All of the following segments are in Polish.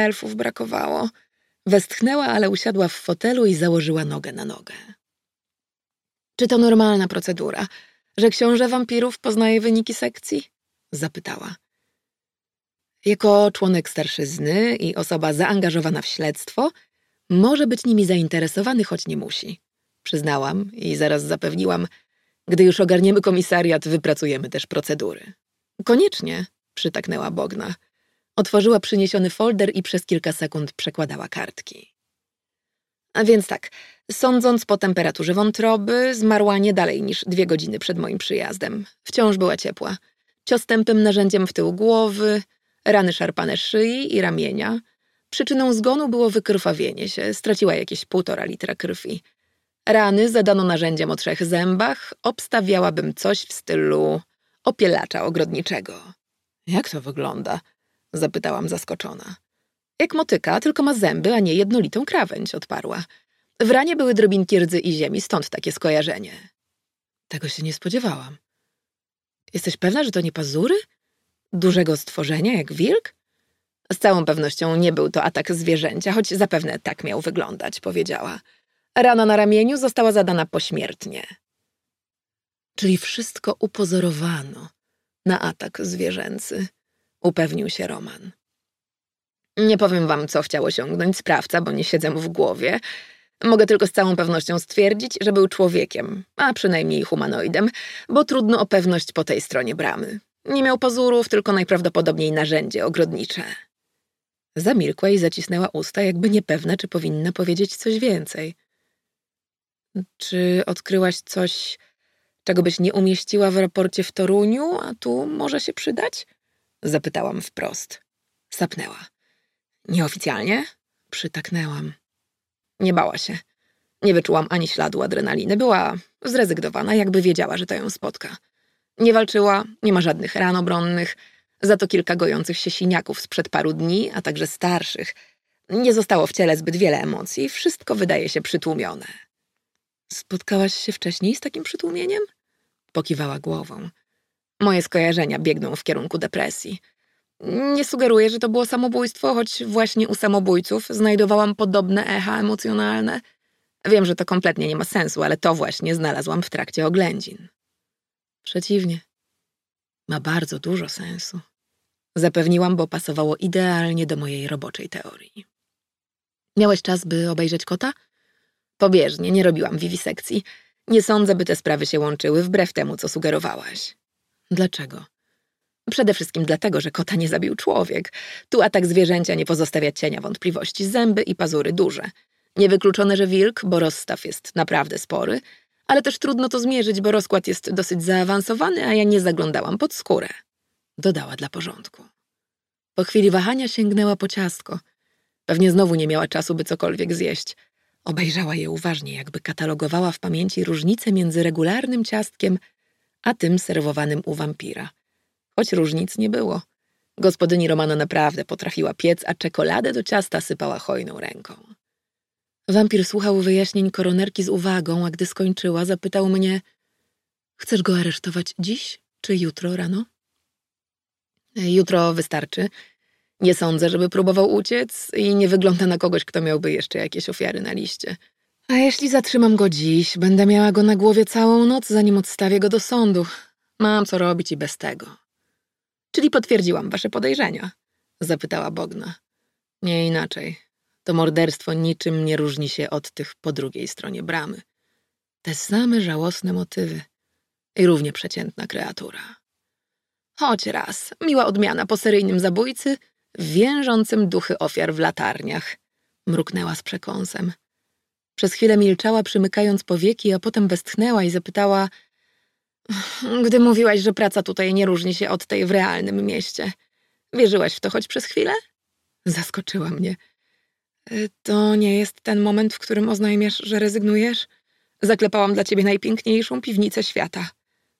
elfów brakowało. Westchnęła, ale usiadła w fotelu i założyła nogę na nogę. Czy to normalna procedura, że książę wampirów poznaje wyniki sekcji? Zapytała. Jako członek starszyzny i osoba zaangażowana w śledztwo, może być nimi zainteresowany, choć nie musi. Przyznałam i zaraz zapewniłam, gdy już ogarniemy komisariat, wypracujemy też procedury. Koniecznie, przytaknęła Bogna. Otworzyła przyniesiony folder i przez kilka sekund przekładała kartki. A więc tak, sądząc po temperaturze wątroby, zmarła nie dalej niż dwie godziny przed moim przyjazdem. Wciąż była ciepła. Cios tępym narzędziem w tył głowy, rany szarpane szyi i ramienia. Przyczyną zgonu było wykrwawienie się, straciła jakieś półtora litra krwi. Rany zadano narzędziem o trzech zębach, obstawiałabym coś w stylu opielacza ogrodniczego. Jak to wygląda? Zapytałam zaskoczona. Jak motyka, tylko ma zęby, a nie jednolitą krawędź, odparła. W ranie były drobinki rdzy i ziemi, stąd takie skojarzenie. Tego się nie spodziewałam. Jesteś pewna, że to nie pazury? Dużego stworzenia, jak wilk? Z całą pewnością nie był to atak zwierzęcia, choć zapewne tak miał wyglądać, powiedziała. Rana na ramieniu została zadana pośmiertnie. Czyli wszystko upozorowano na atak zwierzęcy, upewnił się Roman. Nie powiem wam, co chciał osiągnąć sprawca, bo nie siedzę mu w głowie. Mogę tylko z całą pewnością stwierdzić, że był człowiekiem, a przynajmniej humanoidem, bo trudno o pewność po tej stronie bramy. Nie miał pazurów, tylko najprawdopodobniej narzędzie ogrodnicze. Zamilkła i zacisnęła usta, jakby niepewna, czy powinna powiedzieć coś więcej. Czy odkryłaś coś, czego byś nie umieściła w raporcie w Toruniu, a tu może się przydać? Zapytałam wprost. Sapnęła. Nieoficjalnie? Przytaknęłam. Nie bała się. Nie wyczułam ani śladu adrenaliny. Była zrezygnowana, jakby wiedziała, że to ją spotka. Nie walczyła, nie ma żadnych ran obronnych, za to kilka gojących się siniaków sprzed paru dni, a także starszych. Nie zostało w ciele zbyt wiele emocji, wszystko wydaje się przytłumione. Spotkałaś się wcześniej z takim przytłumieniem? Pokiwała głową. Moje skojarzenia biegną w kierunku depresji. Nie sugeruję, że to było samobójstwo, choć właśnie u samobójców znajdowałam podobne echa emocjonalne. Wiem, że to kompletnie nie ma sensu, ale to właśnie znalazłam w trakcie oględzin. Przeciwnie. Ma bardzo dużo sensu. Zapewniłam, bo pasowało idealnie do mojej roboczej teorii. Miałeś czas, by obejrzeć kota? Pobieżnie, nie robiłam wiwisekcji. Nie sądzę, by te sprawy się łączyły, wbrew temu, co sugerowałaś. Dlaczego? Przede wszystkim dlatego, że kota nie zabił człowiek. Tu atak zwierzęcia nie pozostawia cienia wątpliwości. Zęby i pazury duże. Niewykluczone, że wilk, bo rozstaw jest naprawdę spory, ale też trudno to zmierzyć, bo rozkład jest dosyć zaawansowany, a ja nie zaglądałam pod skórę. Dodała dla porządku. Po chwili wahania sięgnęła po ciastko. Pewnie znowu nie miała czasu, by cokolwiek zjeść. Obejrzała je uważnie, jakby katalogowała w pamięci różnice między regularnym ciastkiem a tym serwowanym u wampira. Choć różnic nie było. Gospodyni Romana naprawdę potrafiła piec, a czekoladę do ciasta sypała hojną ręką. Wampir słuchał wyjaśnień koronerki z uwagą, a gdy skończyła, zapytał mnie: Chcesz go aresztować dziś czy jutro rano? Jutro wystarczy. Nie sądzę, żeby próbował uciec i nie wygląda na kogoś, kto miałby jeszcze jakieś ofiary na liście. A jeśli zatrzymam go dziś, będę miała go na głowie całą noc, zanim odstawię go do sądu. Mam co robić i bez tego. Czyli potwierdziłam wasze podejrzenia? Zapytała Bogna. Nie inaczej. To morderstwo niczym nie różni się od tych po drugiej stronie bramy. Te same żałosne motywy i równie przeciętna kreatura. Choć raz, miła odmiana po seryjnym zabójcy, więżącym duchy ofiar w latarniach, mruknęła z przekąsem. Przez chwilę milczała, przymykając powieki, a potem westchnęła i zapytała gdy mówiłaś, że praca tutaj nie różni się od tej w realnym mieście. Wierzyłaś w to choć przez chwilę? Zaskoczyła mnie. Y, to nie jest ten moment, w którym oznajmiasz, że rezygnujesz? Zaklepałam dla ciebie najpiękniejszą piwnicę świata.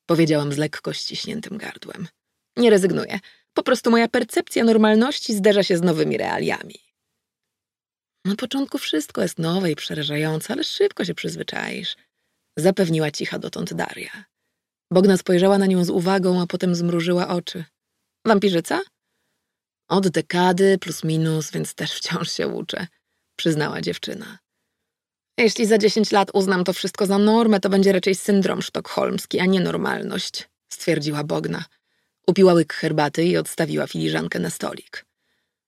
Powiedziałam z lekko ściśniętym gardłem. Nie rezygnuję. Po prostu moja percepcja normalności zderza się z nowymi realiami. Na początku wszystko jest nowe i przerażające, ale szybko się przyzwyczaisz. Zapewniła cicha dotąd Daria. Bogna spojrzała na nią z uwagą, a potem zmrużyła oczy. Wampirzyca? Od dekady plus minus, więc też wciąż się uczę, przyznała dziewczyna. Jeśli za dziesięć lat uznam to wszystko za normę, to będzie raczej syndrom sztokholmski, a nie normalność, stwierdziła Bogna. Upiła łyk herbaty i odstawiła filiżankę na stolik.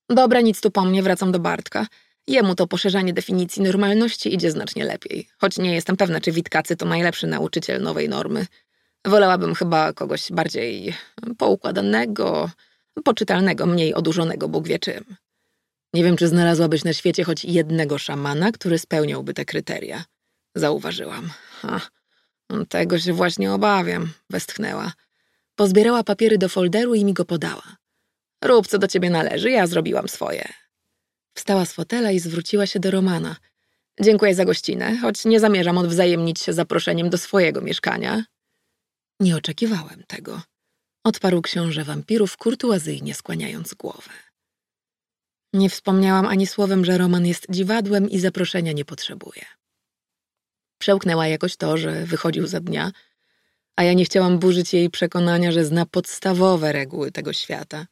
Dobra, nic tu po mnie, wracam do Bartka. Jemu to poszerzanie definicji normalności idzie znacznie lepiej, choć nie jestem pewna, czy Witkacy to najlepszy nauczyciel nowej normy. Wolałabym chyba kogoś bardziej poukładanego, poczytalnego, mniej odurzonego, Bóg wie czym. Nie wiem, czy znalazłabyś na świecie choć jednego szamana, który spełniałby te kryteria. Zauważyłam. Ha, tego się właśnie obawiam, westchnęła. Pozbierała papiery do folderu i mi go podała. Rób, co do ciebie należy, ja zrobiłam swoje. Wstała z fotela i zwróciła się do Romana. Dziękuję za gościnę, choć nie zamierzam odwzajemnić się zaproszeniem do swojego mieszkania. Nie oczekiwałem tego. Odparł książę wampirów, kurtuazyjnie skłaniając głowę. Nie wspomniałam ani słowem, że Roman jest dziwadłem i zaproszenia nie potrzebuje. Przełknęła jakoś to, że wychodził za dnia, a ja nie chciałam burzyć jej przekonania, że zna podstawowe reguły tego świata.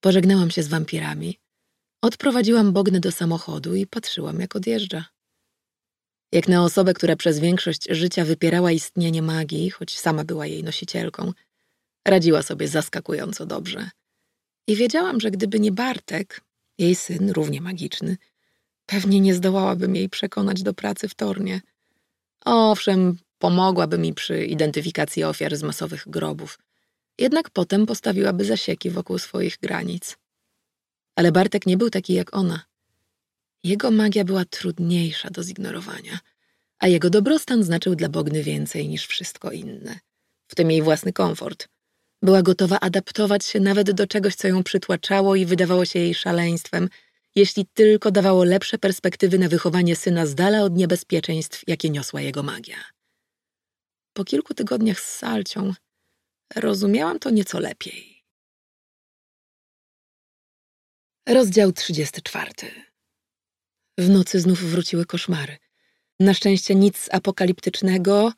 Pożegnałam się z wampirami, odprowadziłam Bognę do samochodu i patrzyłam, jak odjeżdża. Jak na osobę, która przez większość życia wypierała istnienie magii, choć sama była jej nosicielką, radziła sobie zaskakująco dobrze. I wiedziałam, że gdyby nie Bartek, jej syn, równie magiczny, pewnie nie zdołałabym jej przekonać do pracy w tornie. Owszem, pomogłaby mi przy identyfikacji ofiar z masowych grobów, jednak potem postawiłaby zasieki wokół swoich granic. Ale Bartek nie był taki jak ona. Jego magia była trudniejsza do zignorowania, a jego dobrostan znaczył dla Bogny więcej niż wszystko inne, w tym jej własny komfort. Była gotowa adaptować się nawet do czegoś, co ją przytłaczało i wydawało się jej szaleństwem, jeśli tylko dawało lepsze perspektywy na wychowanie syna z dala od niebezpieczeństw, jakie niosła jego magia. Po kilku tygodniach z Salcią rozumiałam to nieco lepiej. Rozdział 34 W nocy znów wróciły koszmary. Na szczęście nic apokaliptycznego,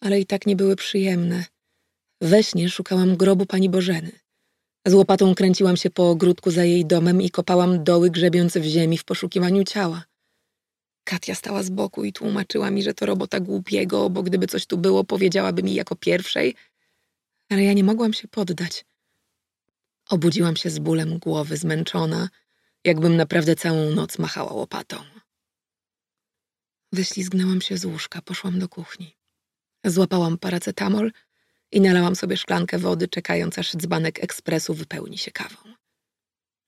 ale i tak nie były przyjemne. We śnie szukałam grobu pani Bożeny. Z łopatą kręciłam się po ogródku za jej domem i kopałam doły grzebiące w ziemi w poszukiwaniu ciała. Katia stała z boku i tłumaczyła mi, że to robota głupiego, bo gdyby coś tu było, powiedziałaby mi jako pierwszej, ale ja nie mogłam się poddać. Obudziłam się z bólem głowy, zmęczona, jakbym naprawdę całą noc machała łopatą. Wyślizgnęłam się z łóżka, poszłam do kuchni. Złapałam paracetamol i nalałam sobie szklankę wody, czekając aż dzbanek ekspresu wypełni się kawą.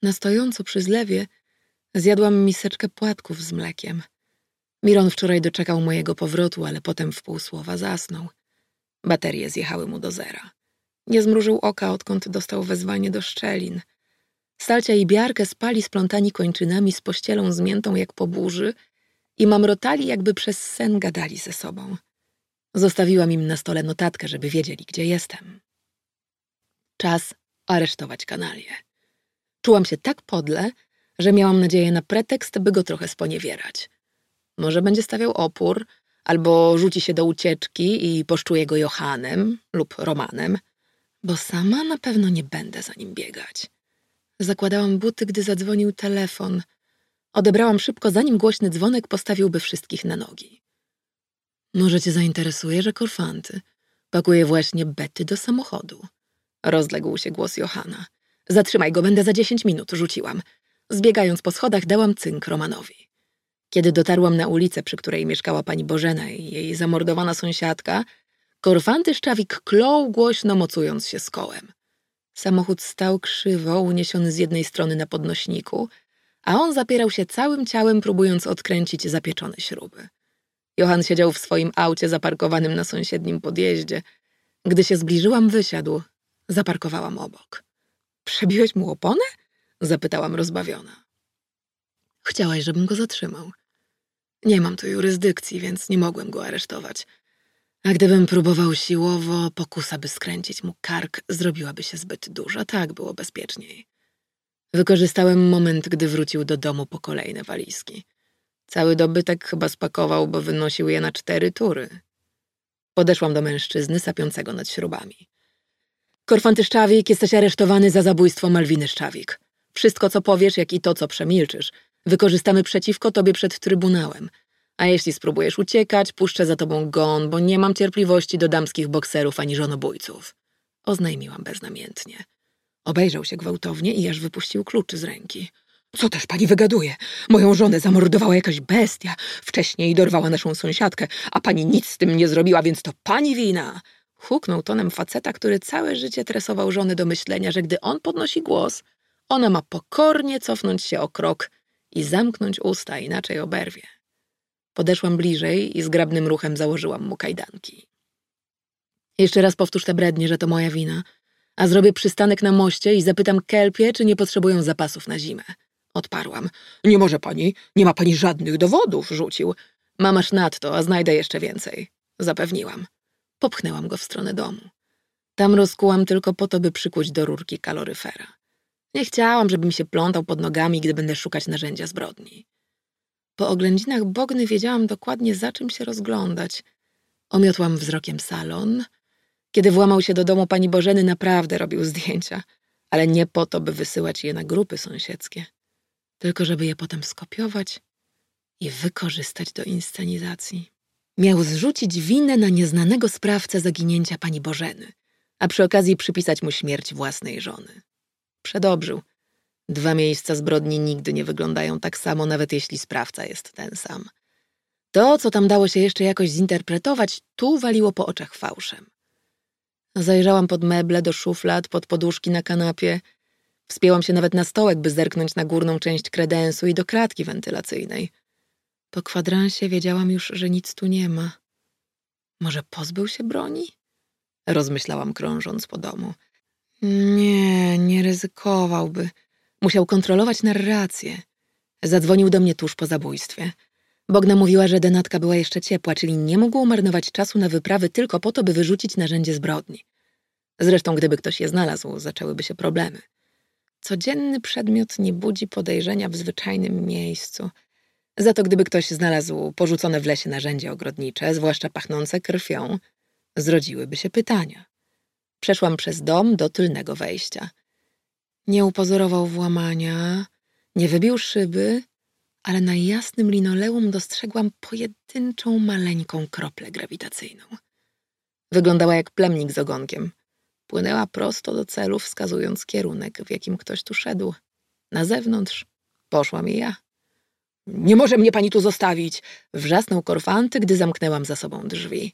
Na stojąco przy zlewie zjadłam miseczkę płatków z mlekiem. Miron wczoraj doczekał mojego powrotu, ale potem w pół słowa zasnął. Baterie zjechały mu do zera. Nie zmrużył oka, odkąd dostał wezwanie do szczelin. Stalcia i Biarkę spali splątani kończynami z pościelą zmiętą jak po burzy i mamrotali, jakby przez sen gadali ze sobą. Zostawiłam im na stole notatkę, żeby wiedzieli, gdzie jestem. Czas aresztować kanalię. Czułam się tak podle, że miałam nadzieję na pretekst, by go trochę sponiewierać. Może będzie stawiał opór, albo rzuci się do ucieczki i poszczuje go Johanem lub Romanem, bo sama na pewno nie będę za nim biegać. Zakładałam buty, gdy zadzwonił telefon. Odebrałam szybko, zanim głośny dzwonek postawiłby wszystkich na nogi. Może cię zainteresuje, że Korfanty pakuje właśnie Betty do samochodu. Rozległ się głos Johana. Zatrzymaj go, będę za dziesięć minut, rzuciłam. Zbiegając po schodach, dałam cynk Romanowi. Kiedy dotarłam na ulicę, przy której mieszkała pani Bożena i jej zamordowana sąsiadka, Korfanty Szczawik klął głośno, mocując się z kołem. Samochód stał krzywo, uniesiony z jednej strony na podnośniku, a on zapierał się całym ciałem, próbując odkręcić zapieczone śruby. Johan siedział w swoim aucie zaparkowanym na sąsiednim podjeździe. Gdy się zbliżyłam, wysiadł. Zaparkowałam obok. Przebiłeś mu oponę? Zapytałam rozbawiona. Chciałaś, żebym go zatrzymał. Nie mam tu jurysdykcji, więc nie mogłem go aresztować. A gdybym próbował siłowo, pokusa by skręcić mu kark, zrobiłaby się zbyt duża. Tak było bezpieczniej. Wykorzystałem moment, gdy wrócił do domu po kolejne walizki. Cały dobytek chyba spakował, bo wynosił je na cztery tury. Podeszłam do mężczyzny sapiącego nad śrubami. Korfanty Szczawik, jesteś aresztowany za zabójstwo Malwiny Szczawik. Wszystko, co powiesz, jak i to, co przemilczysz, wykorzystamy przeciwko tobie przed trybunałem. A jeśli spróbujesz uciekać, puszczę za tobą gon, bo nie mam cierpliwości do damskich bokserów ani żonobójców. Oznajmiłam beznamiętnie. Obejrzał się gwałtownie i aż wypuścił kluczy z ręki. Co też pani wygaduje? Moją żonę zamordowała jakaś bestia. Wcześniej dorwała naszą sąsiadkę, a pani nic z tym nie zrobiła, więc to pani wina. Huknął tonem faceta, który całe życie tresował żony do myślenia, że gdy on podnosi głos, ona ma pokornie cofnąć się o krok i zamknąć usta, inaczej oberwie. Podeszłam bliżej i zgrabnym ruchem założyłam mu kajdanki. Jeszcze raz powtórz te brednie, że to moja wina, a zrobię przystanek na moście i zapytam Kelpie, czy nie potrzebują zapasów na zimę. Odparłam. Nie może pani, nie ma pani żadnych dowodów, rzucił. Mamasz nadto, a znajdę jeszcze więcej. Zapewniłam. Popchnęłam go w stronę domu. Tam rozkułam tylko po to, by przykuć do rurki kaloryfera. Nie chciałam, żeby mi się plątał pod nogami, gdy będę szukać narzędzia zbrodni. Po oględzinach Bogny wiedziałam dokładnie, za czym się rozglądać. Omiotłam wzrokiem salon. Kiedy włamał się do domu pani Bożeny, naprawdę robił zdjęcia, ale nie po to, by wysyłać je na grupy sąsiedzkie, tylko żeby je potem skopiować i wykorzystać do inscenizacji. Miał zrzucić winę na nieznanego sprawcę zaginięcia pani Bożeny, a przy okazji przypisać mu śmierć własnej żony. Przedobrzył. Dwa miejsca zbrodni nigdy nie wyglądają tak samo, nawet jeśli sprawca jest ten sam. To, co tam dało się jeszcze jakoś zinterpretować, tu waliło po oczach fałszem. Zajrzałam pod meble, do szuflad, pod poduszki na kanapie. Wspięłam się nawet na stołek, by zerknąć na górną część kredensu i do kratki wentylacyjnej. Po kwadransie wiedziałam już, że nic tu nie ma. Może pozbył się broni? Rozmyślałam, krążąc po domu. Nie, nie ryzykowałby. Musiał kontrolować narrację. Zadzwonił do mnie tuż po zabójstwie. Bogna mówiła, że denatka była jeszcze ciepła, czyli nie mógł marnować czasu na wyprawy tylko po to, by wyrzucić narzędzie zbrodni. Zresztą, gdyby ktoś je znalazł, zaczęłyby się problemy. Codzienny przedmiot nie budzi podejrzenia w zwyczajnym miejscu. Za to, gdyby ktoś znalazł porzucone w lesie narzędzie ogrodnicze, zwłaszcza pachnące krwią, zrodziłyby się pytania. Przeszłam przez dom do tylnego wejścia. Nie upozorował włamania, nie wybił szyby, ale na jasnym linoleum dostrzegłam pojedynczą, maleńką kroplę grawitacyjną. Wyglądała jak plemnik z ogonkiem. Płynęła prosto do celu, wskazując kierunek, w jakim ktoś tu szedł. Na zewnątrz poszłam i ja. Nie może mnie pani tu zostawić! Wrzasnął korfanty, gdy zamknęłam za sobą drzwi.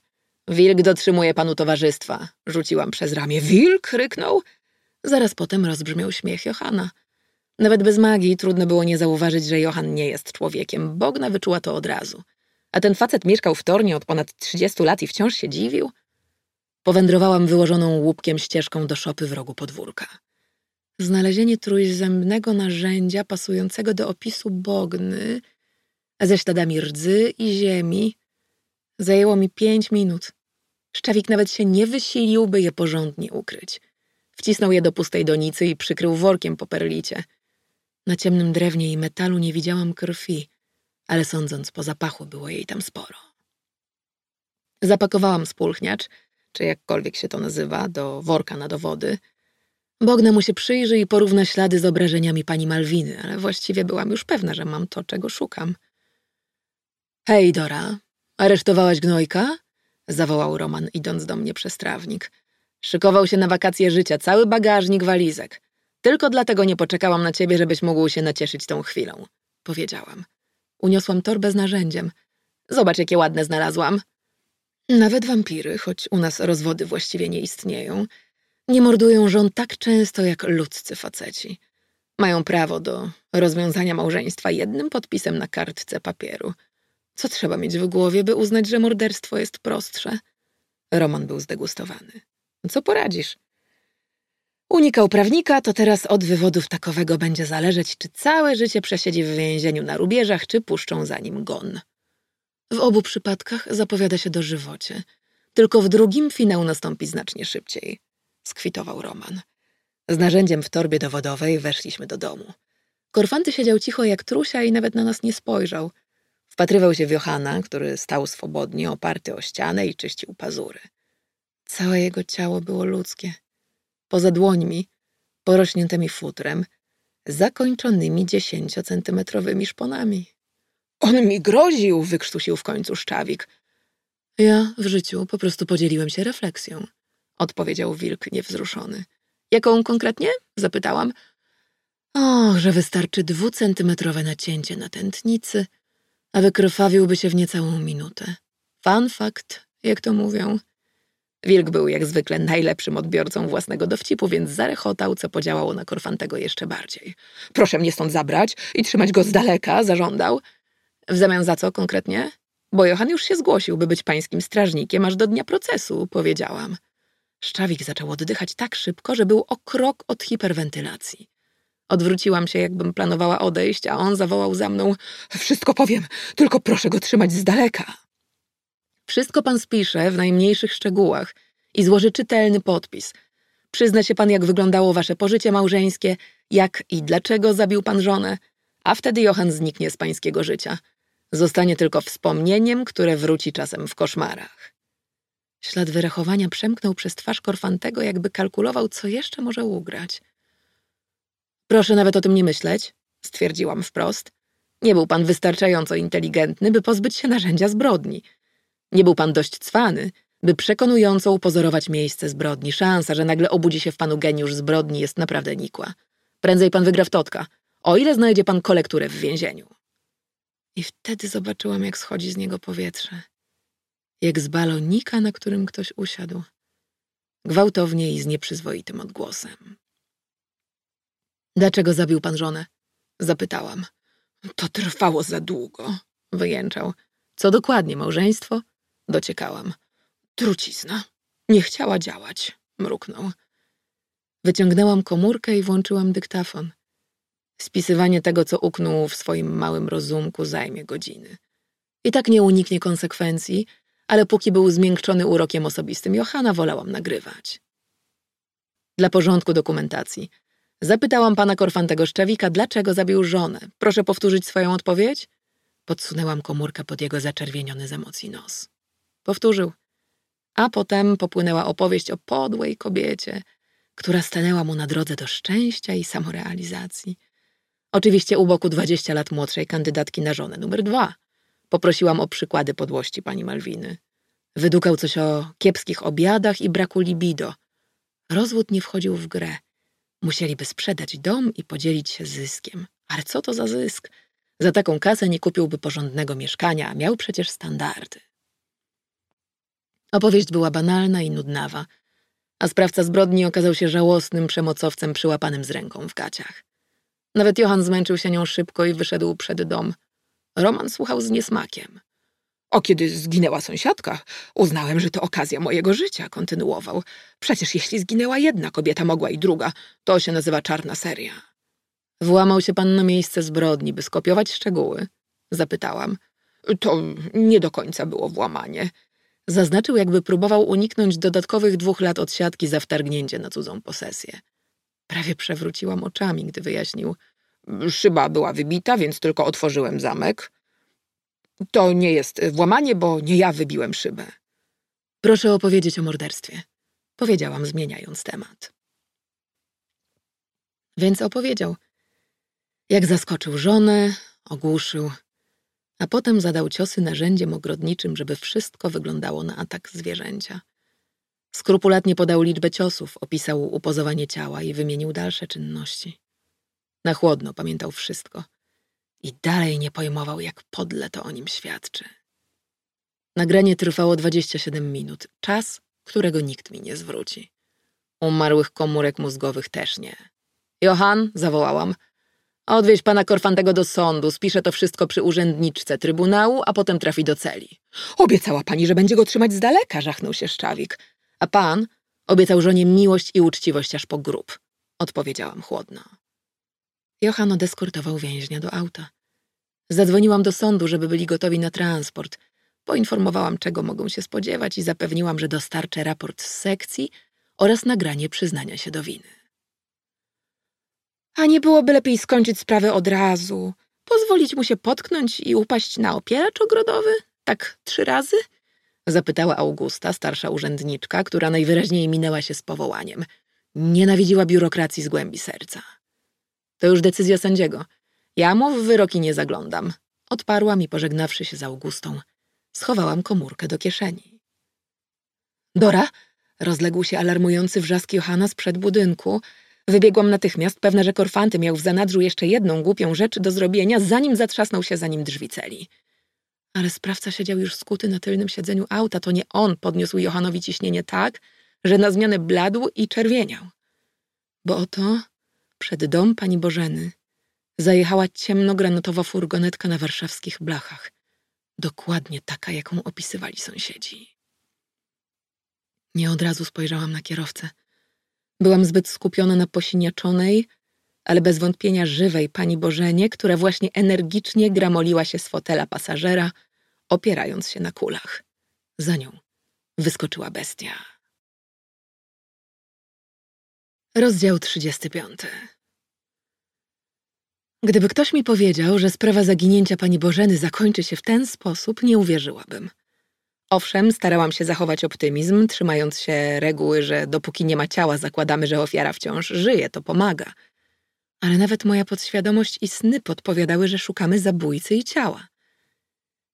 Wilk dotrzymuje panu towarzystwa. Rzuciłam przez ramię. Wilk? ryknął. Zaraz potem rozbrzmiał śmiech Johana. Nawet bez magii trudno było nie zauważyć, że Johan nie jest człowiekiem. Bogna wyczuła to od razu. A ten facet mieszkał w Tornie od ponad trzydziestu lat i wciąż się dziwił. Powędrowałam wyłożoną łupkiem ścieżką do szopy w rogu podwórka. Znalezienie trójzębnego narzędzia pasującego do opisu Bogny, ze śladami rdzy i ziemi, zajęło mi pięć minut. Szczawik nawet się nie wysilił, by je porządnie ukryć. Wcisnął je do pustej donicy i przykrył workiem po perlicie. Na ciemnym drewnie i metalu nie widziałam krwi, ale sądząc po zapachu było jej tam sporo. Zapakowałam spulchniacz, czy jakkolwiek się to nazywa, do worka na dowody. Bogna mu się przyjrzy i porówna ślady z obrażeniami pani Malwiny, ale właściwie byłam już pewna, że mam to, czego szukam. Hej, Dora, aresztowałaś gnojka? zawołał Roman, idąc do mnie przez trawnik. Szykował się na wakacje życia, cały bagażnik walizek. Tylko dlatego nie poczekałam na ciebie, żebyś mógł się nacieszyć tą chwilą, powiedziałam. Uniosłam torbę z narzędziem. Zobacz, jakie ładne znalazłam. Nawet wampiry, choć u nas rozwody właściwie nie istnieją, nie mordują żon tak często jak ludzcy faceci. Mają prawo do rozwiązania małżeństwa jednym podpisem na kartce papieru. Co trzeba mieć w głowie, by uznać, że morderstwo jest prostsze? Roman był zdegustowany. Co poradzisz? Unikał prawnika, to teraz od wywodów takowego będzie zależeć, czy całe życie przesiedzi w więzieniu na rubieżach, czy puszczą za nim gon. W obu przypadkach zapowiada się dożywocie. Tylko w drugim finał nastąpi znacznie szybciej, skwitował Roman. Z narzędziem w torbie dowodowej weszliśmy do domu. Korfanty siedział cicho jak trusia i nawet na nas nie spojrzał. Wpatrywał się w Johana, który stał swobodnie, oparty o ścianę i czyścił pazury. Całe jego ciało było ludzkie. Poza dłońmi, porośniętymi futrem, zakończonymi dziesięciocentymetrowymi szponami. On mi groził, wykrztusił w końcu szczawik. Ja w życiu po prostu podzieliłem się refleksją, odpowiedział wilk niewzruszony. Jaką konkretnie? zapytałam. Och, że wystarczy dwucentymetrowe nacięcie na tętnicy, a wykrwawiłby się w niecałą minutę. Fun fact, jak to mówią. Wilk był jak zwykle najlepszym odbiorcą własnego dowcipu, więc zarechotał, co podziałało na Korfantego jeszcze bardziej. Proszę mnie stąd zabrać i trzymać go z daleka, zażądał. W zamian za co konkretnie? Bo Johan już się zgłosił, by być pańskim strażnikiem aż do dnia procesu, powiedziałam. Szczawik zaczął oddychać tak szybko, że był o krok od hiperwentylacji. Odwróciłam się, jakbym planowała odejść, a on zawołał za mną: Wszystko powiem, tylko proszę go trzymać z daleka. Wszystko pan spisze w najmniejszych szczegółach i złoży czytelny podpis. Przyzna się pan, jak wyglądało wasze pożycie małżeńskie, jak i dlaczego zabił pan żonę, a wtedy Johan zniknie z pańskiego życia. Zostanie tylko wspomnieniem, które wróci czasem w koszmarach. Ślad wyrachowania przemknął przez twarz Korfantego, jakby kalkulował, co jeszcze może ugrać. Proszę nawet o tym nie myśleć, stwierdziłam wprost. Nie był pan wystarczająco inteligentny, by pozbyć się narzędzia zbrodni. Nie był pan dość cwany, by przekonująco upozorować miejsce zbrodni. Szansa, że nagle obudzi się w panu geniusz zbrodni jest naprawdę nikła. Prędzej pan wygra w totka, o ile znajdzie pan kolekturę w więzieniu. I wtedy zobaczyłam, jak schodzi z niego powietrze. Jak z balonika, na którym ktoś usiadł. Gwałtownie i z nieprzyzwoitym odgłosem. Dlaczego zabił pan żonę? Zapytałam. To trwało za długo, wyjęczał. Co dokładnie, małżeństwo? Dociekałam. Trucizna. Nie chciała działać, mruknął. Wyciągnęłam komórkę i włączyłam dyktafon. Spisywanie tego, co uknął w swoim małym rozumku, zajmie godziny. I tak nie uniknie konsekwencji, ale póki był zmiękczony urokiem osobistym Johana, wolałam nagrywać. Dla porządku dokumentacji – Zapytałam pana Korfantego Szczewika, dlaczego zabił żonę. Proszę powtórzyć swoją odpowiedź? Podsunęłam komórkę pod jego zaczerwieniony z emocji nos. Powtórzył. A potem popłynęła opowieść o podłej kobiecie, która stanęła mu na drodze do szczęścia i samorealizacji. Oczywiście u boku dwadzieścia lat młodszej kandydatki na żonę numer dwa. Poprosiłam o przykłady podłości pani Malwiny. Wydukał coś o kiepskich obiadach i braku libido. Rozwód nie wchodził w grę. Musieliby sprzedać dom i podzielić się zyskiem. Ale co to za zysk? Za taką kasę nie kupiłby porządnego mieszkania, a miał przecież standardy. Opowieść była banalna i nudnawa, a sprawca zbrodni okazał się żałosnym przemocowcem przyłapanym z ręką w gaciach. Nawet Johan zmęczył się nią szybko i wyszedł przed dom. Roman słuchał z niesmakiem. O kiedy zginęła sąsiadka, uznałem, że to okazja mojego życia, kontynuował. Przecież jeśli zginęła jedna kobieta, mogła i druga. To się nazywa czarna seria. Włamał się pan na miejsce zbrodni, by skopiować szczegóły? Zapytałam. To nie do końca było włamanie. Zaznaczył, jakby próbował uniknąć dodatkowych dwóch lat odsiadki za wtargnięcie na cudzą posesję. Prawie przewróciłam oczami, gdy wyjaśnił. Szyba była wybita, więc tylko otworzyłem zamek. To nie jest włamanie, bo nie ja wybiłem szybę. Proszę opowiedzieć o morderstwie, powiedziałam, zmieniając temat. Więc opowiedział, jak zaskoczył żonę, ogłuszył, a potem zadał ciosy narzędziem ogrodniczym, żeby wszystko wyglądało na atak zwierzęcia. Skrupulatnie podał liczbę ciosów, opisał upozowanie ciała i wymienił dalsze czynności. Na chłodno pamiętał wszystko – i dalej nie pojmował, jak podle to o nim świadczy. Nagranie trwało 27 minut, czas, którego nikt mi nie zwróci. Umarłych komórek mózgowych też nie. Johan, zawołałam, odwieź pana Korfantego do sądu, spiszę to wszystko przy urzędniczce trybunału, a potem trafi do celi. Obiecała pani, że będzie go trzymać z daleka, żachnął się Szczawik. A pan obiecał żonie miłość i uczciwość aż po grób, odpowiedziałam chłodno. Johan odeskortował więźnia do auta. Zadzwoniłam do sądu, żeby byli gotowi na transport. Poinformowałam, czego mogą się spodziewać i zapewniłam, że dostarczę raport z sekcji oraz nagranie przyznania się do winy. A nie byłoby lepiej skończyć sprawę od razu? Pozwolić mu się potknąć i upaść na opieracz ogrodowy? Tak trzy razy? Zapytała Augusta, starsza urzędniczka, która najwyraźniej minęła się z powołaniem. Nienawidziła biurokracji z głębi serca. To już decyzja sędziego. Ja mu w wyroki nie zaglądam. Odparłam i pożegnawszy się z Augustą, schowałam komórkę do kieszeni. Dora? Rozległ się alarmujący wrzask Johana sprzed budynku. Wybiegłam natychmiast, pewna, że Korfanty miał w zanadrzu jeszcze jedną głupią rzecz do zrobienia, zanim zatrzasnął się za nim drzwi celi. Ale sprawca siedział już skuty na tylnym siedzeniu auta. To nie on podniósł Johanowi ciśnienie tak, że na zmianę bladł i czerwieniał. Bo oto przed dom pani Bożeny zajechała ciemnogranatowa furgonetka na warszawskich blachach. Dokładnie taka, jaką opisywali sąsiedzi. Nie od razu spojrzałam na kierowcę. Byłam zbyt skupiona na posiniaczonej, ale bez wątpienia żywej pani Bożenie, która właśnie energicznie gramoliła się z fotela pasażera, opierając się na kulach. Za nią wyskoczyła bestia. Rozdział 35 Gdyby ktoś mi powiedział, że sprawa zaginięcia pani Bożeny zakończy się w ten sposób, nie uwierzyłabym. Owszem, starałam się zachować optymizm, trzymając się reguły, że dopóki nie ma ciała, zakładamy, że ofiara wciąż żyje, to pomaga. Ale nawet moja podświadomość i sny podpowiadały, że szukamy zabójcy i ciała.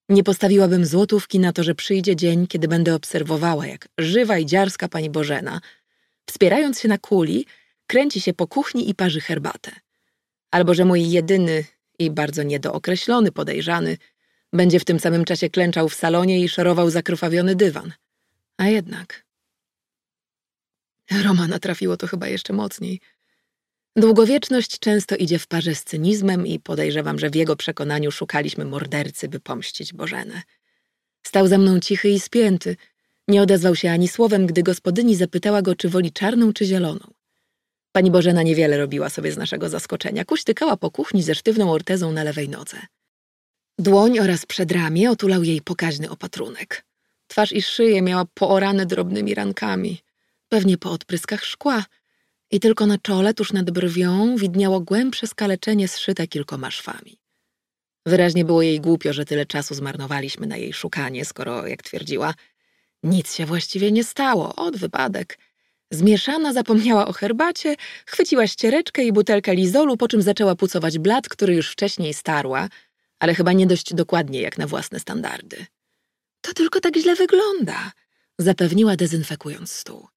Nie postawiłabym złotówki na to, że przyjdzie dzień, kiedy będę obserwowała, jak żywa i dziarska pani Bożena, wspierając się na kuli, kręci się po kuchni i parzy herbatę. Albo że mój jedyny i bardzo niedookreślony podejrzany będzie w tym samym czasie klęczał w salonie i szorował zakrwawiony dywan. A jednak... Romana trafiło to chyba jeszcze mocniej. Długowieczność często idzie w parze z cynizmem i podejrzewam, że w jego przekonaniu szukaliśmy mordercy, by pomścić Bożenę. Stał za mną cichy i spięty. Nie odezwał się ani słowem, gdy gospodyni zapytała go, czy woli czarną czy zieloną. Pani Bożena niewiele robiła sobie z naszego zaskoczenia. Kuśtykała po kuchni ze sztywną ortezą na lewej nodze. Dłoń oraz przedramię otulał jej pokaźny opatrunek. Twarz i szyję miała poorane drobnymi rankami, pewnie po odpryskach szkła, i tylko na czole, tuż nad brwią, widniało głębsze skaleczenie zszyte kilkoma szwami. Wyraźnie było jej głupio, że tyle czasu zmarnowaliśmy na jej szukanie, skoro, jak twierdziła, nic się właściwie nie stało, od wypadek – Zmieszana zapomniała o herbacie, chwyciła ściereczkę i butelkę lizolu, po czym zaczęła pucować blat, który już wcześniej starła, ale chyba nie dość dokładnie jak na własne standardy. To tylko tak źle wygląda, zapewniła dezynfekując stół.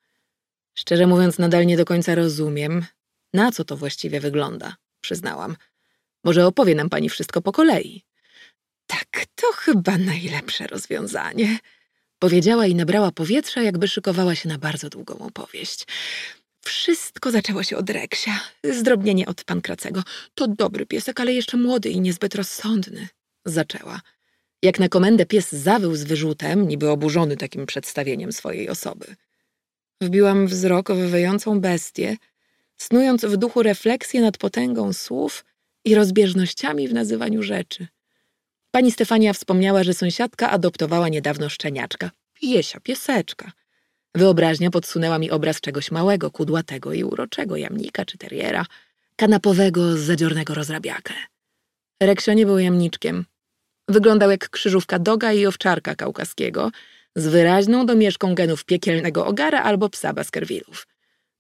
Szczerze mówiąc, nadal nie do końca rozumiem, na co to właściwie wygląda, przyznałam. Może opowie nam pani wszystko po kolei. Tak, to chyba najlepsze rozwiązanie, Powiedziała i nabrała powietrza, jakby szykowała się na bardzo długą opowieść. Wszystko zaczęło się od Reksia. Zdrobnienie od Pankracego. To dobry piesek, ale jeszcze młody i niezbyt rozsądny. Zaczęła. Jak na komendę pies zawył z wyrzutem, niby oburzony takim przedstawieniem swojej osoby. Wbiłam wzrok w wyjącą bestię, snując w duchu refleksję nad potęgą słów i rozbieżnościami w nazywaniu rzeczy. Pani Stefania wspomniała, że sąsiadka adoptowała niedawno szczeniaczka. Piesia, pieseczka. Wyobraźnia podsunęła mi obraz czegoś małego, kudłatego i uroczego, jamnika czy teriera, kanapowego z zadziornego rozrabiakę. Reksio nie był jamniczkiem. Wyglądał jak krzyżówka doga i owczarka kaukaskiego, z wyraźną domieszką genów piekielnego ogara albo psa baskerwilów.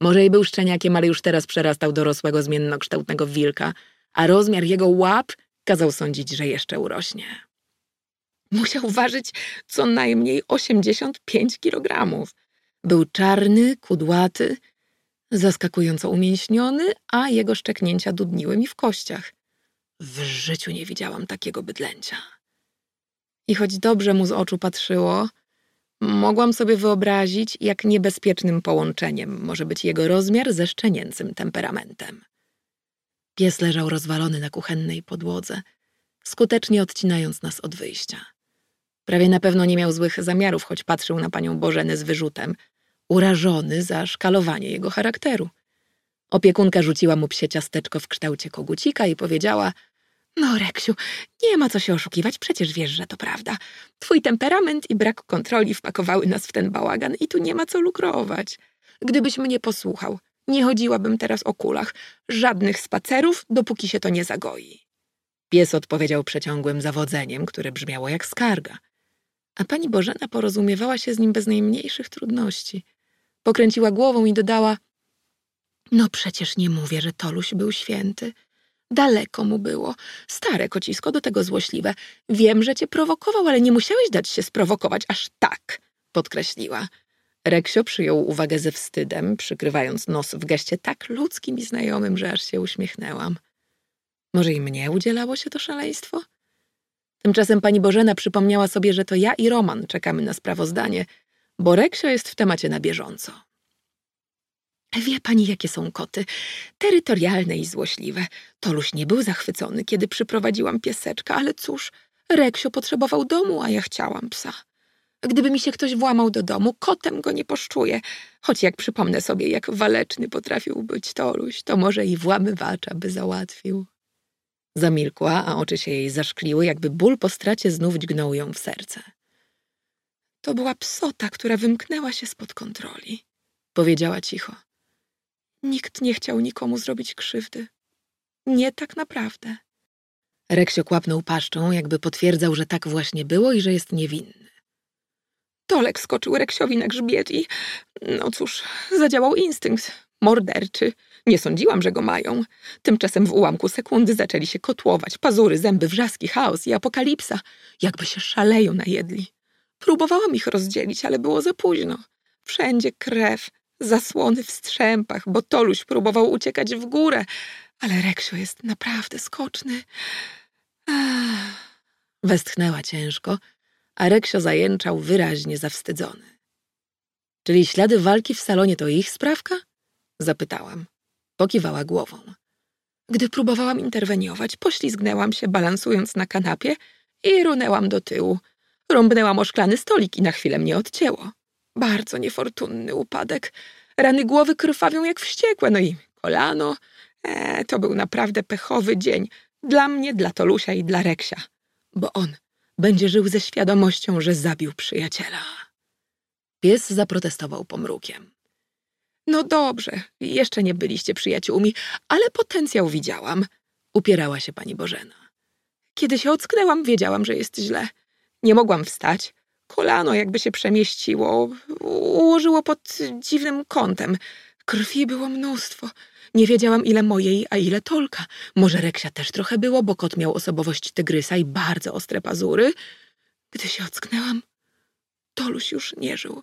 Może i był szczeniakiem, ale już teraz przerastał dorosłego zmiennokształtnego wilka, a rozmiar jego łap Kazał sądzić, że jeszcze urośnie. Musiał ważyć co najmniej 85 kilogramów. Był czarny, kudłaty, zaskakująco umięśniony, a jego szczeknięcia dudniły mi w kościach. W życiu nie widziałam takiego bydlęcia. I choć dobrze mu z oczu patrzyło, mogłam sobie wyobrazić, jak niebezpiecznym połączeniem może być jego rozmiar ze szczenięcym temperamentem. Pies leżał rozwalony na kuchennej podłodze, skutecznie odcinając nas od wyjścia. Prawie na pewno nie miał złych zamiarów, choć patrzył na panią Bożenę z wyrzutem, urażony za szkalowanie jego charakteru. Opiekunka rzuciła mu psie ciasteczko w kształcie kogucika i powiedziała no, Reksiu, nie ma co się oszukiwać, przecież wiesz, że to prawda. Twój temperament i brak kontroli wpakowały nas w ten bałagan i tu nie ma co lukrować. Gdybyś mnie posłuchał, nie chodziłabym teraz o kulach. Żadnych spacerów, dopóki się to nie zagoi. Pies odpowiedział przeciągłym zawodzeniem, które brzmiało jak skarga. A pani Bożena porozumiewała się z nim bez najmniejszych trudności. Pokręciła głową i dodała: No przecież nie mówię, że Toluś był święty. Daleko mu było. Stare kocisko, do tego złośliwe. Wiem, że cię prowokował, ale nie musiałeś dać się sprowokować aż tak, podkreśliła. Reksio przyjął uwagę ze wstydem, przykrywając nos w geście tak ludzkim i znajomym, że aż się uśmiechnęłam. Może i mnie udzielało się to szaleństwo? Tymczasem pani Bożena przypomniała sobie, że to ja i Roman czekamy na sprawozdanie, bo Reksio jest w temacie na bieżąco. Wie pani, jakie są koty? Terytorialne i złośliwe. Toluś nie był zachwycony, kiedy przyprowadziłam pieseczka, ale cóż, Reksio potrzebował domu, a ja chciałam psa. Gdyby mi się ktoś włamał do domu, kotem go nie poszczuję. Choć jak przypomnę sobie, jak waleczny potrafił być Toluś, to może i włamywacza by załatwił. Zamilkła, a oczy się jej zaszkliły, jakby ból po stracie znów dźgnął ją w serce. To była psota, która wymknęła się spod kontroli, powiedziała cicho. Nikt nie chciał nikomu zrobić krzywdy. Nie tak naprawdę. Reksio kłapnął paszczą, jakby potwierdzał, że tak właśnie było i że jest niewinny. Tolek skoczył Reksiowi na grzbiet i, no cóż, zadziałał instynkt morderczy. Nie sądziłam, że go mają. Tymczasem w ułamku sekundy zaczęli się kotłować, pazury, zęby, wrzaski, chaos i apokalipsa, jakby się szaleją najedli. Próbowałam ich rozdzielić, ale było za późno. Wszędzie krew, zasłony w strzępach, bo Toluś próbował uciekać w górę, ale Reksio jest naprawdę skoczny. Westchnęła ciężko, a Reksio zajęczał wyraźnie zawstydzony. Czyli ślady walki w salonie to ich sprawka? Zapytałam. Pokiwała głową. Gdy próbowałam interweniować, poślizgnęłam się, balansując na kanapie i runęłam do tyłu. Rąbnęłam o szklany stolik i na chwilę mnie odcięło. Bardzo niefortunny upadek. Rany głowy krwawią jak wściekłe, no i kolano. E, to był naprawdę pechowy dzień. Dla mnie, dla Tolusia i dla Reksia. Bo on będzie żył ze świadomością, że zabił przyjaciela. Pies zaprotestował pomrukiem. No dobrze, jeszcze nie byliście przyjaciółmi, ale potencjał widziałam, upierała się pani Bożena. Kiedy się ocknęłam, wiedziałam, że jest źle. Nie mogłam wstać. Kolano jakby się przemieściło, ułożyło pod dziwnym kątem. Krwi było mnóstwo. Nie wiedziałam, ile mojej, a ile Tolka. Może Reksia też trochę było, bo kot miał osobowość tygrysa i bardzo ostre pazury. Gdy się ocknęłam, Toluś już nie żył.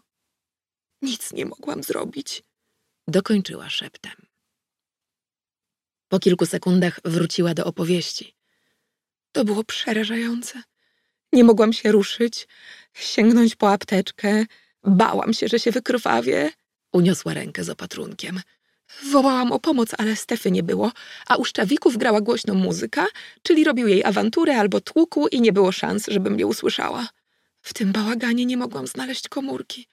Nic nie mogłam zrobić. Dokończyła szeptem. Po kilku sekundach wróciła do opowieści. To było przerażające. Nie mogłam się ruszyć, sięgnąć po apteczkę. Bałam się, że się wykrwawię. Uniosła rękę z opatrunkiem. Wołałam o pomoc, ale Stefy nie było, a u szczawików grała głośno muzyka, czyli robił jej awanturę albo tłukł i nie było szans, żebym mnie usłyszała. W tym bałaganie nie mogłam znaleźć komórki.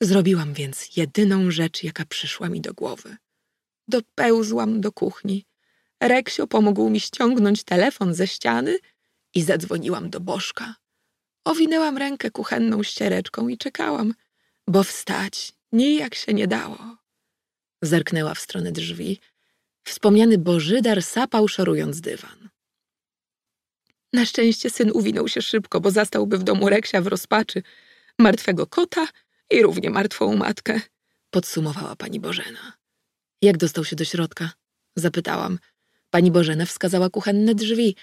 Zrobiłam więc jedyną rzecz, jaka przyszła mi do głowy. Dopełzłam do kuchni. Reksio pomógł mi ściągnąć telefon ze ściany i zadzwoniłam do Bożka. Owinęłam rękę kuchenną ściereczką i czekałam, bo wstać nijak się nie dało. Zerknęła w stronę drzwi. Wspomniany Bożydar sapał, szorując dywan. Na szczęście syn uwinął się szybko, bo zastałby w domu Reksia w rozpaczy, martwego kota i równie martwą matkę, podsumowała pani Bożena. Jak dostał się do środka? Zapytałam. Pani Bożena wskazała kuchenne drzwi.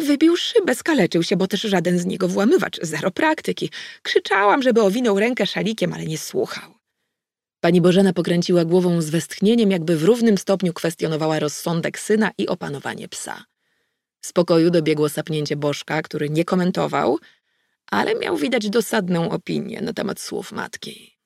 Wybił szybę, skaleczył się, bo też żaden z niego włamywacz, zero praktyki. Krzyczałam, żeby owinął rękę szalikiem, ale nie słuchał. Pani Bożena pokręciła głową z westchnieniem, jakby w równym stopniu kwestionowała rozsądek syna i opanowanie psa. Z pokoju dobiegło sapnięcie Bożka, który nie komentował, ale miał widać dosadną opinię na temat słów matki.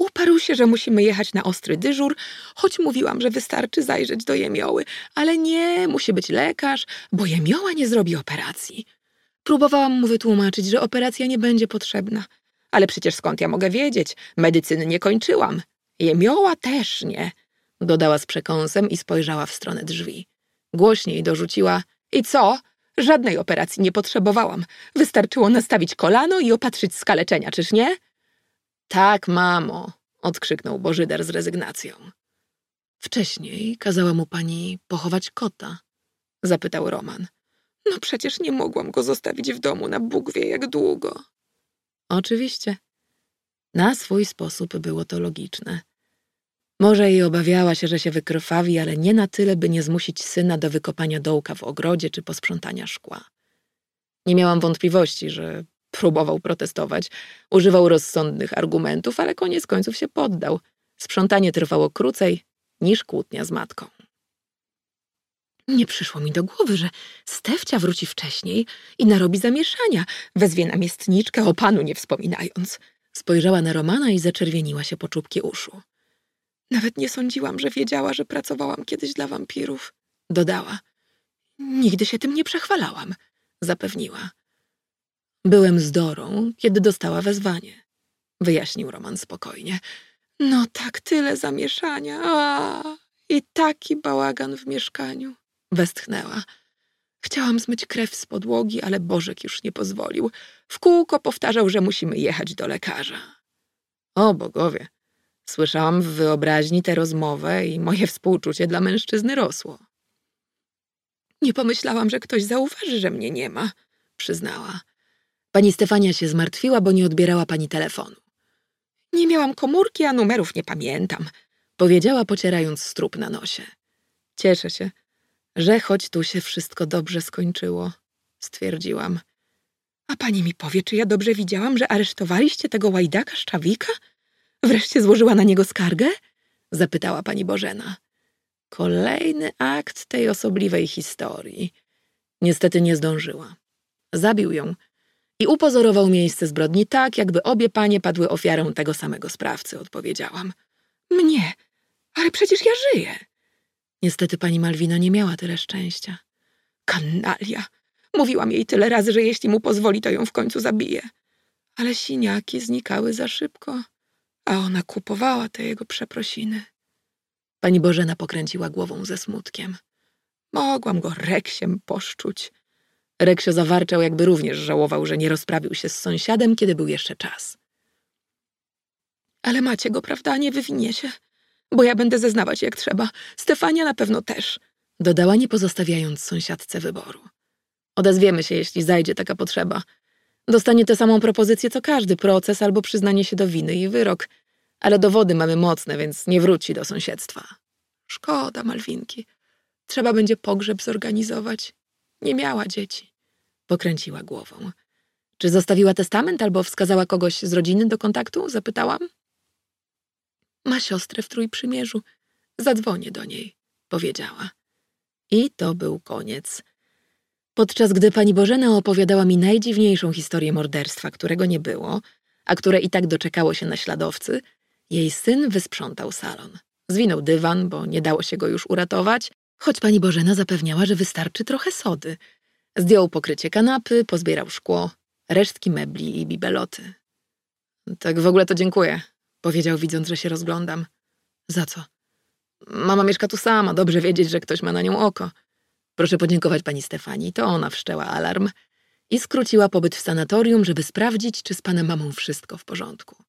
Uparł się, że musimy jechać na ostry dyżur, choć mówiłam, że wystarczy zajrzeć do jemioły, ale nie, musi być lekarz, bo jemioła nie zrobi operacji. Próbowałam mu wytłumaczyć, że operacja nie będzie potrzebna. Ale przecież skąd ja mogę wiedzieć? Medycyny nie kończyłam. Jemioła też nie. Dodała z przekąsem i spojrzała w stronę drzwi. Głośniej dorzuciła. I co? Żadnej operacji nie potrzebowałam. Wystarczyło nastawić kolano i opatrzyć skaleczenia, czyż nie? Tak, mamo, odkrzyknął Bożyder z rezygnacją. Wcześniej kazała mu pani pochować kota, zapytał Roman. No przecież nie mogłam go zostawić w domu na Bóg wie jak długo. Oczywiście. Na swój sposób było to logiczne. Może i obawiała się, że się wykrwawi, ale nie na tyle, by nie zmusić syna do wykopania dołka w ogrodzie czy posprzątania szkła. Nie miałam wątpliwości, że próbował protestować, używał rozsądnych argumentów, ale koniec końców się poddał. Sprzątanie trwało krócej niż kłótnia z matką. Nie przyszło mi do głowy, że Stefcia wróci wcześniej i narobi zamieszania, wezwie namiestniczkę, o panu nie wspominając. Spojrzała na Romana i zaczerwieniła się po czubki uszu. Nawet nie sądziłam, że wiedziała, że pracowałam kiedyś dla wampirów. Dodała. Nigdy się tym nie przechwalałam, zapewniła. Byłem z Dorą, kiedy dostała wezwanie. Wyjaśnił Roman spokojnie. No tak, tyle zamieszania. A, I taki bałagan w mieszkaniu. Westchnęła. Chciałam zmyć krew z podłogi, ale Bożek już nie pozwolił. W kółko powtarzał, że musimy jechać do lekarza. O bogowie, słyszałam w wyobraźni tę rozmowę i moje współczucie dla mężczyzny rosło. Nie pomyślałam, że ktoś zauważy, że mnie nie ma, przyznała. Pani Stefania się zmartwiła, bo nie odbierała pani telefonu. Nie miałam komórki, a numerów nie pamiętam, powiedziała, pocierając strup na nosie. Cieszę się, że choć tu się wszystko dobrze skończyło, stwierdziłam. A pani mi powie, czy ja dobrze widziałam, że aresztowaliście tego łajdaka Szczawika? Wreszcie złożyła na niego skargę? Zapytała pani Bożena. Kolejny akt tej osobliwej historii. Niestety nie zdążyła. Zabił ją i upozorował miejsce zbrodni tak, jakby obie panie padły ofiarą tego samego sprawcy, odpowiedziałam. Mnie? Ale przecież ja żyję. Niestety pani Malwina nie miała tyle szczęścia. Kanalia! Mówiłam jej tyle razy, że jeśli mu pozwoli, to ją w końcu zabije. Ale siniaki znikały za szybko, a ona kupowała te jego przeprosiny. Pani Bożena pokręciła głową ze smutkiem. Mogłam go reksiem poszczuć. Reksio zawarczał, jakby również żałował, że nie rozprawił się z sąsiadem, kiedy był jeszcze czas. Ale macie go, prawda? Nie wywinie się bo ja będę zeznawać jak trzeba. Stefania na pewno też, dodała, nie pozostawiając sąsiadce wyboru. Odezwiemy się, jeśli zajdzie taka potrzeba. Dostanie tę samą propozycję co każdy proces albo przyznanie się do winy i wyrok, ale dowody mamy mocne, więc nie wróci do sąsiedztwa. Szkoda, Malwinki. Trzeba będzie pogrzeb zorganizować. Nie miała dzieci. Pokręciła głową. Czy zostawiła testament albo wskazała kogoś z rodziny do kontaktu? Zapytałam. Ma siostrę w Trójprzymierzu. Zadzwonię do niej, powiedziała. I to był koniec. Podczas gdy pani Bożena opowiadała mi najdziwniejszą historię morderstwa, którego nie było, a które i tak doczekało się naśladowcy, jej syn wysprzątał salon. Zwinął dywan, bo nie dało się go już uratować, choć pani Bożena zapewniała, że wystarczy trochę sody. Zdjął pokrycie kanapy, pozbierał szkło, resztki mebli i bibeloty. Tak w ogóle to dziękuję, Powiedział, widząc, że się rozglądam. Za co? Mama mieszka tu sama, dobrze wiedzieć, że ktoś ma na nią oko. Proszę podziękować pani Stefanii, to ona wszczęła alarm i skróciła pobyt w sanatorium, żeby sprawdzić, czy z panem mamą wszystko w porządku.